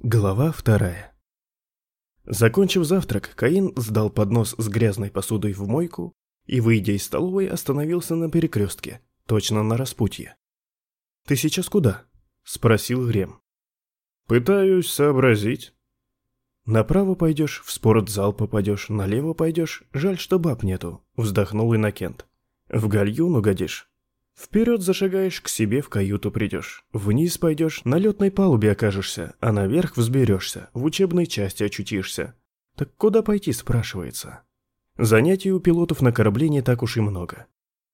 Глава вторая. Закончив завтрак, Каин сдал поднос с грязной посудой в мойку и, выйдя из столовой, остановился на перекрестке, точно на распутье. «Ты сейчас куда?» – спросил Грем. «Пытаюсь сообразить». «Направо пойдешь, в спортзал попадешь, налево пойдешь, жаль, что баб нету», – вздохнул Иннокент. «В гальюн угодишь, Вперед зашагаешь, к себе в каюту придешь. Вниз пойдешь, на летной палубе окажешься, а наверх взберешься, в учебной части очутишься. Так куда пойти, спрашивается. Занятий у пилотов на корабле не так уж и много.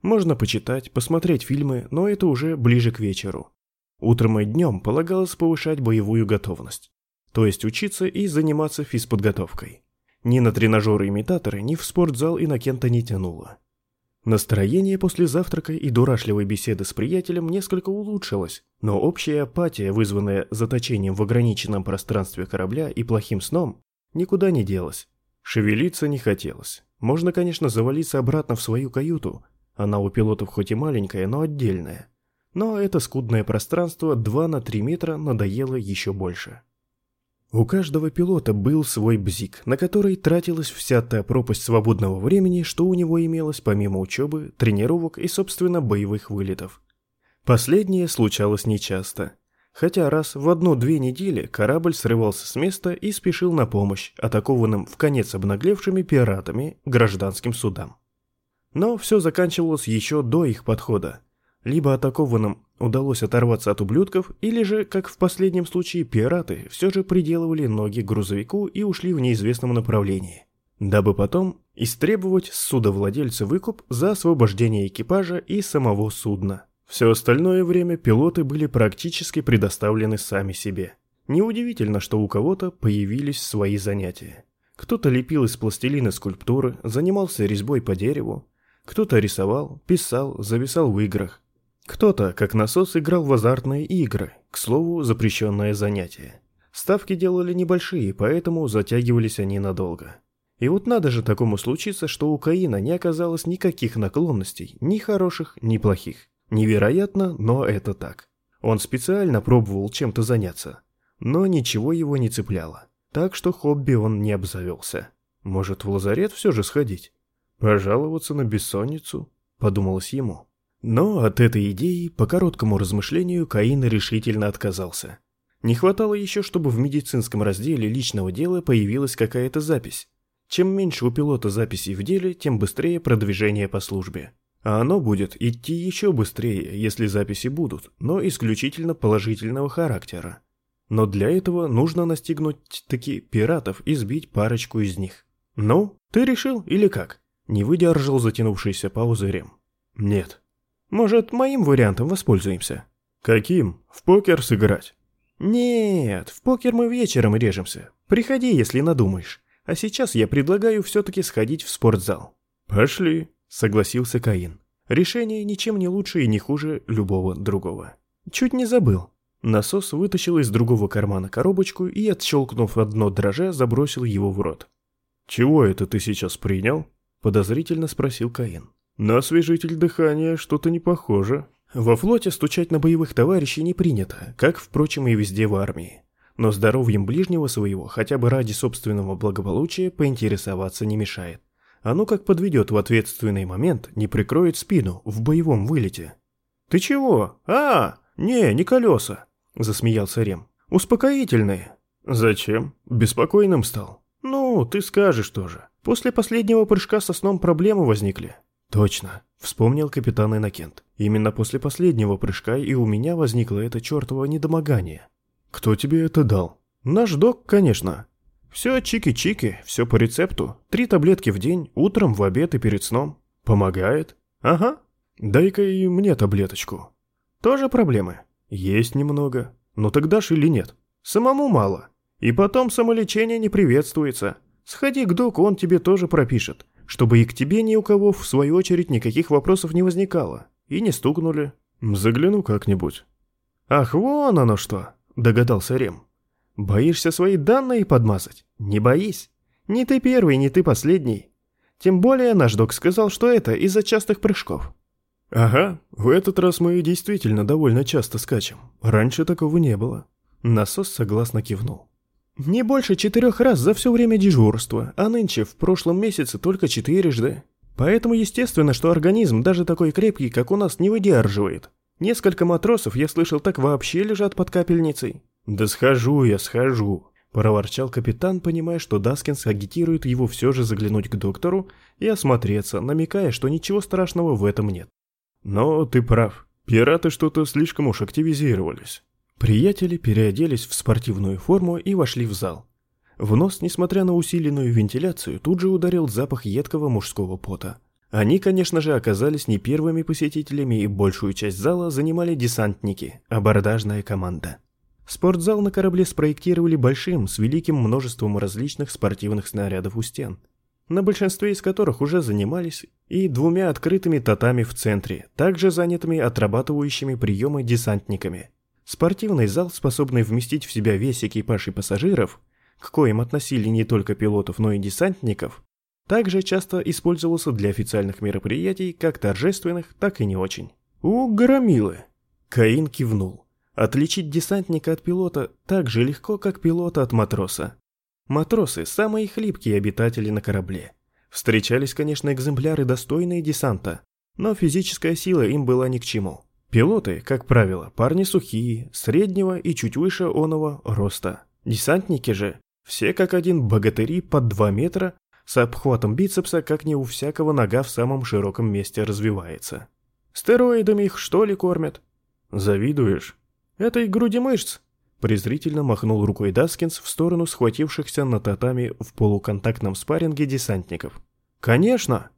Можно почитать, посмотреть фильмы, но это уже ближе к вечеру. Утром и днем полагалось повышать боевую готовность. То есть учиться и заниматься физподготовкой. Ни на тренажеры-имитаторы, ни в спортзал Иннокента не тянуло. Настроение после завтрака и дурашливой беседы с приятелем несколько улучшилось, но общая апатия, вызванная заточением в ограниченном пространстве корабля и плохим сном, никуда не делась. Шевелиться не хотелось. Можно, конечно, завалиться обратно в свою каюту. Она у пилотов хоть и маленькая, но отдельная. Но это скудное пространство 2 на 3 метра надоело еще больше. У каждого пилота был свой бзик, на который тратилась вся та пропасть свободного времени, что у него имелось помимо учебы, тренировок и, собственно, боевых вылетов. Последнее случалось нечасто. Хотя раз в одну-две недели корабль срывался с места и спешил на помощь атакованным в конец обнаглевшими пиратами гражданским судам. Но все заканчивалось еще до их подхода. Либо атакованным удалось оторваться от ублюдков, или же, как в последнем случае, пираты все же приделывали ноги к грузовику и ушли в неизвестном направлении, дабы потом истребовать с судовладельца выкуп за освобождение экипажа и самого судна. Все остальное время пилоты были практически предоставлены сами себе. Неудивительно, что у кого-то появились свои занятия. Кто-то лепил из пластилина скульптуры, занимался резьбой по дереву, кто-то рисовал, писал, зависал в играх, кто-то, как насос, играл в азартные игры, к слову, запрещенное занятие. Ставки делали небольшие, поэтому затягивались они надолго. И вот надо же такому случиться, что у Каина не оказалось никаких наклонностей, ни хороших, ни плохих. Невероятно, но это так. Он специально пробовал чем-то заняться, но ничего его не цепляло. Так что хобби он не обзавелся. Может, в лазарет все же сходить? Пожаловаться на бессонницу? Подумалось ему. Но от этой идеи, по короткому размышлению, Каин решительно отказался. Не хватало еще, чтобы в медицинском разделе личного дела появилась какая-то запись. Чем меньше у пилота записей в деле, тем быстрее продвижение по службе. А оно будет идти еще быстрее, если записи будут, но исключительно положительного характера. Но для этого нужно настигнуть таки пиратов и сбить парочку из них. «Ну, ты решил или как?» Не выдержал затянувшийся паузы Рем. «Нет», может, моим вариантом воспользуемся? Каким? В покер сыграть? Нет, в покер мы вечером режемся. Приходи, если надумаешь. А сейчас я предлагаю все-таки сходить в спортзал. Пошли, согласился Каин. Решение ничем не лучше и не хуже любого другого. Чуть не забыл. Насос вытащил из другого кармана коробочку и, отщелкнув одно дрожа, забросил его в рот. «Чего это ты сейчас принял?» – подозрительно спросил Каин. На освежитель дыхания что-то не похоже. Во флоте стучать на боевых товарищей не принято, как, впрочем, и везде в армии. Но здоровьем ближнего своего, хотя бы ради собственного благополучия, поинтересоваться не мешает. Ну как подведет в ответственный момент, не прикроет спину в боевом вылете. «Ты чего? А, не, не колеса!» – засмеялся Рем. «Успокоительные». «Зачем? Беспокойным стал?» «Ну, ты скажешь тоже. После последнего прыжка со сном проблемы возникли. Точно, вспомнил капитан Иннокент. Именно после последнего прыжка и у меня возникло это чертово недомогание. Кто тебе это дал? Наш док, конечно. Все чики-чики, все по рецепту. Три таблетки в день, утром, в обед и перед сном. Помогает? Ага. Дай-ка и мне таблеточку. Тоже проблемы? Есть немного. Но тогда ж или нет? Самому мало. И потом самолечение не приветствуется. Сходи к доку, он тебе тоже пропишет чтобы и к тебе ни у кого, в свою очередь, никаких вопросов не возникало. И не стукнули. Загляну как-нибудь. Ах, вон оно что, догадался Рем. Боишься свои данные подмазать? Не боись. Не ты первый, не ты последний. Тем более наш док сказал, что это из-за частых прыжков. Ага, в этот раз мы действительно довольно часто скачем. Раньше такого не было. Насос согласно кивнул. Не больше четырех раз за все время дежурства, а нынче в прошлом месяце только четырежды. Поэтому естественно, что организм, даже такой крепкий, как у нас, не выдерживает. Несколько матросов, я слышал, так вообще лежат под капельницей. «Да схожу я, схожу», – проворчал капитан, понимая, что Даскинс агитирует его все же заглянуть к доктору и осмотреться, намекая, что ничего страшного в этом нет. «Но ты прав, пираты что-то слишком уж активизировались». Приятели переоделись в спортивную форму и вошли в зал. В нос, несмотря на усиленную вентиляцию, тут же ударил запах едкого мужского пота. Они, конечно же, оказались не первыми посетителями, и большую часть зала занимали десантники, абордажная команда. Спортзал на корабле спроектировали большим, с великим множеством различных спортивных снарядов у стен, на большинстве из которых уже занимались, и двумя открытыми татами в центре, также занятыми отрабатывающими приемы десантниками. Спортивный зал, способный вместить в себя весь экипаж и пассажиров, к коим относили не только пилотов, но и десантников, также часто использовался для официальных мероприятий, как торжественных, так и не очень. «У, громилы!» Каин кивнул. Отличить десантника от пилота так же легко, как пилота от матроса. Матросы – самые хлипкие обитатели на корабле. Встречались, конечно, экземпляры, достойные десанта, но физическая сила им была ни к чему. Пилоты, как правило, парни сухие, среднего и чуть выше оного роста. Десантники же все как один богатыри под 2 метра, с обхватом бицепса, как не у всякого нога в самом широком месте развивается. Стероидами их что ли кормят? Завидуешь? Этой груде мышц? Презрительно махнул рукой Даскинс в сторону схватившихся на татами в полуконтактном спарринге десантников. «Конечно!»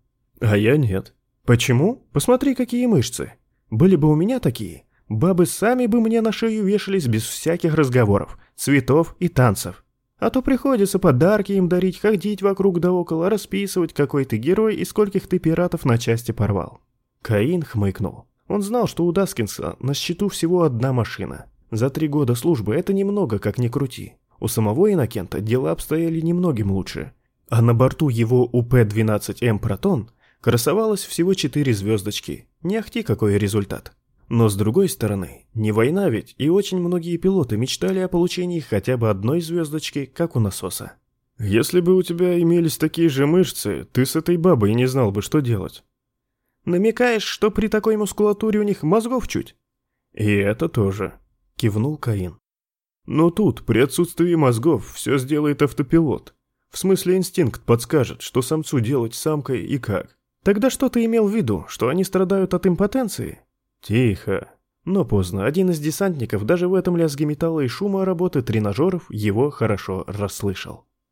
«А я нет». «Почему? Посмотри, какие мышцы. Были бы у меня такие, бабы сами бы мне на шею вешались без всяких разговоров, цветов и танцев. А то приходится подарки им дарить, ходить вокруг да около, расписывать, какой ты герой и скольких ты пиратов на части порвал. Каин хмыкнул. Он знал, что у Даскинса на счету всего одна машина. За три года службы это немного, как ни крути. У самого Иннокента дела обстояли немногим лучше. А на борту его УП-12М «Протон» красовалось всего четыре звездочки. Не ахти какой результат. Но с другой стороны, не война ведь, и очень многие пилоты мечтали о получении хотя бы одной звездочки, как у насоса. Если бы у тебя имелись такие же мышцы, ты с этой бабой не знал бы, что делать. Намекаешь, что при такой мускулатуре у них мозгов чуть? И это тоже, кивнул Каин. Но тут, при отсутствии мозгов, все сделает автопилот. В смысле инстинкт подскажет, что самцу делать самкой и как. Тогда что ты имел в виду, что они страдают от импотенции? Тихо. Но поздно. Один из десантников даже в этом лязге металла и шума работы тренажеров его хорошо расслышал.